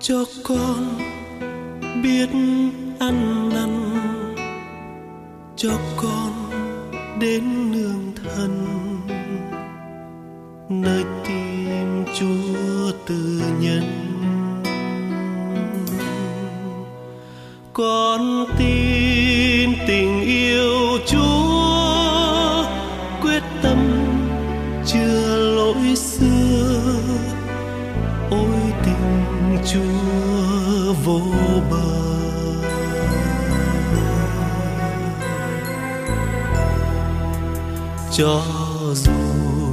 cho con biết ăn năn, cho con đến nương thân nơi tim chúa từ nhân con tin vô bờ. Cho dù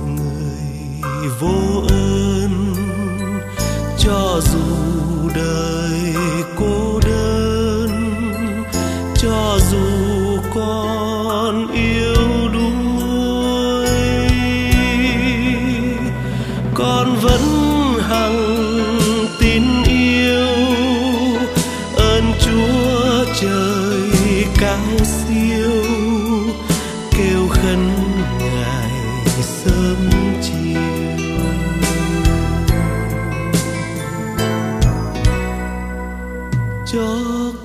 người vô ơn, cho dù đời cô đơn, cho dù con yêu đuối, con vẫn hằng cao siêu, kêu khấn ngài sớm chiều. Cho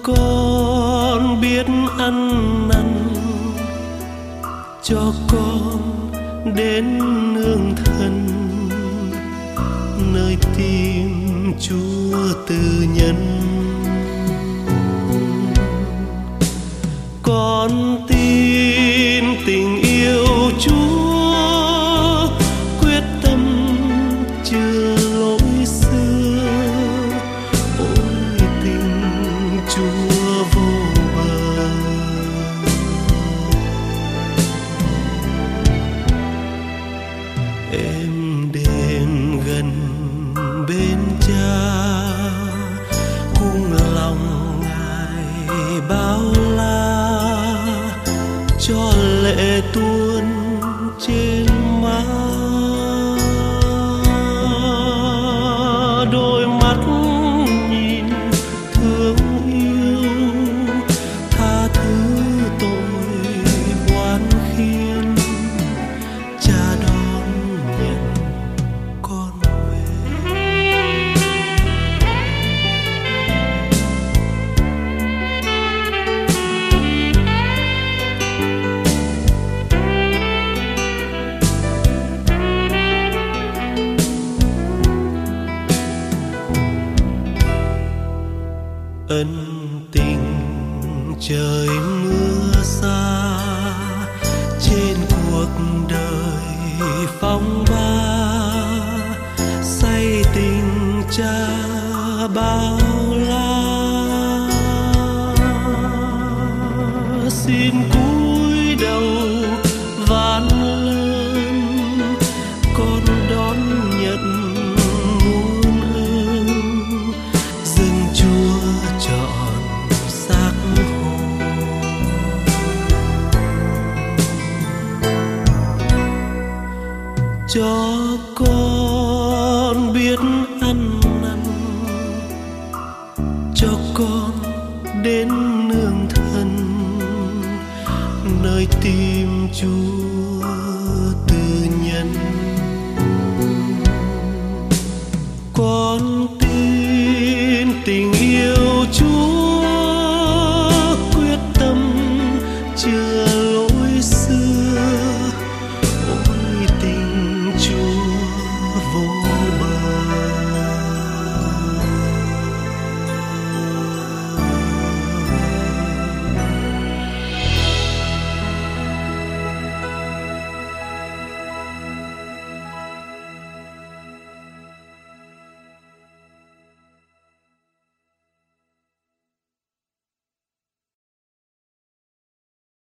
con biết ăn năn, cho con đến nương thân, nơi tim chúa từ nhân. Con tin tình yêu chúa, quyết tâm chưa lỗi xưa. Ôi tình chúa vô bờ. Em ân tình trời mưa xa trên cuộc đời phong ba say tình cha bao cho con biết ăn năn, cho con đến nương thân, nơi tìm chúa từ nhân.